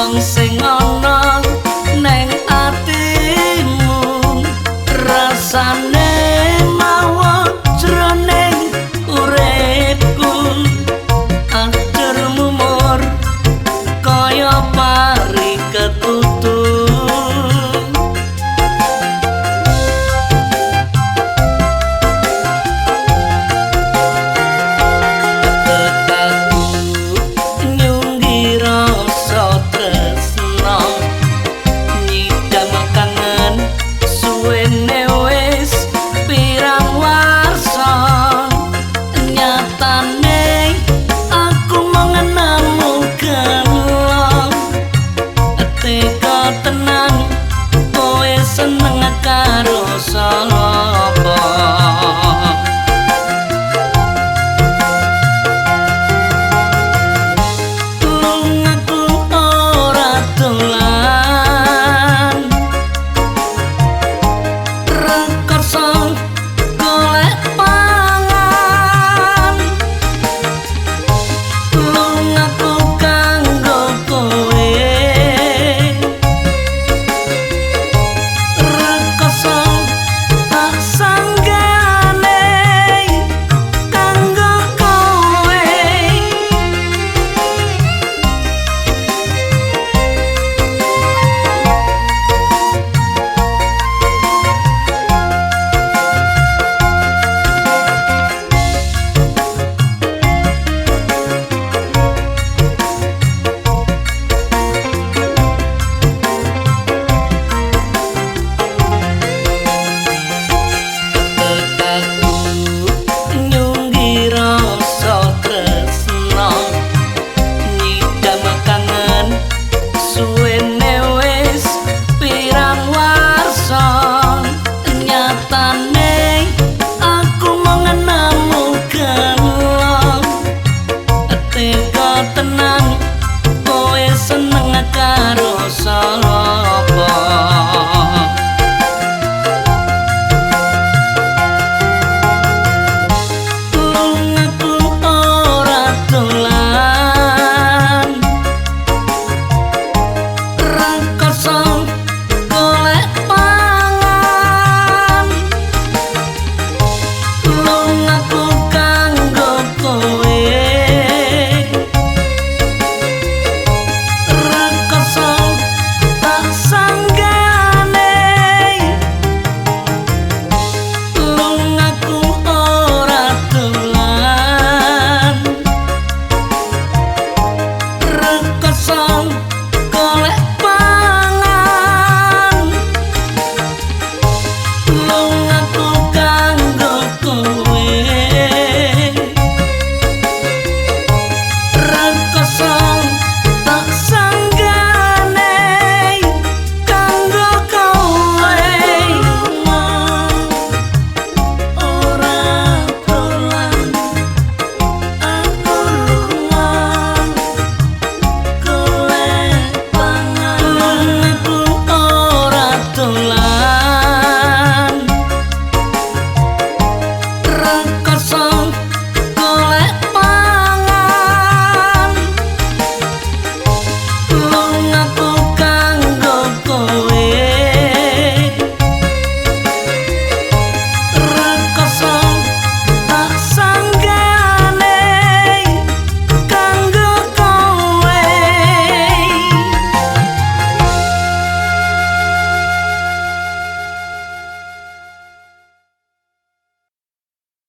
wong sing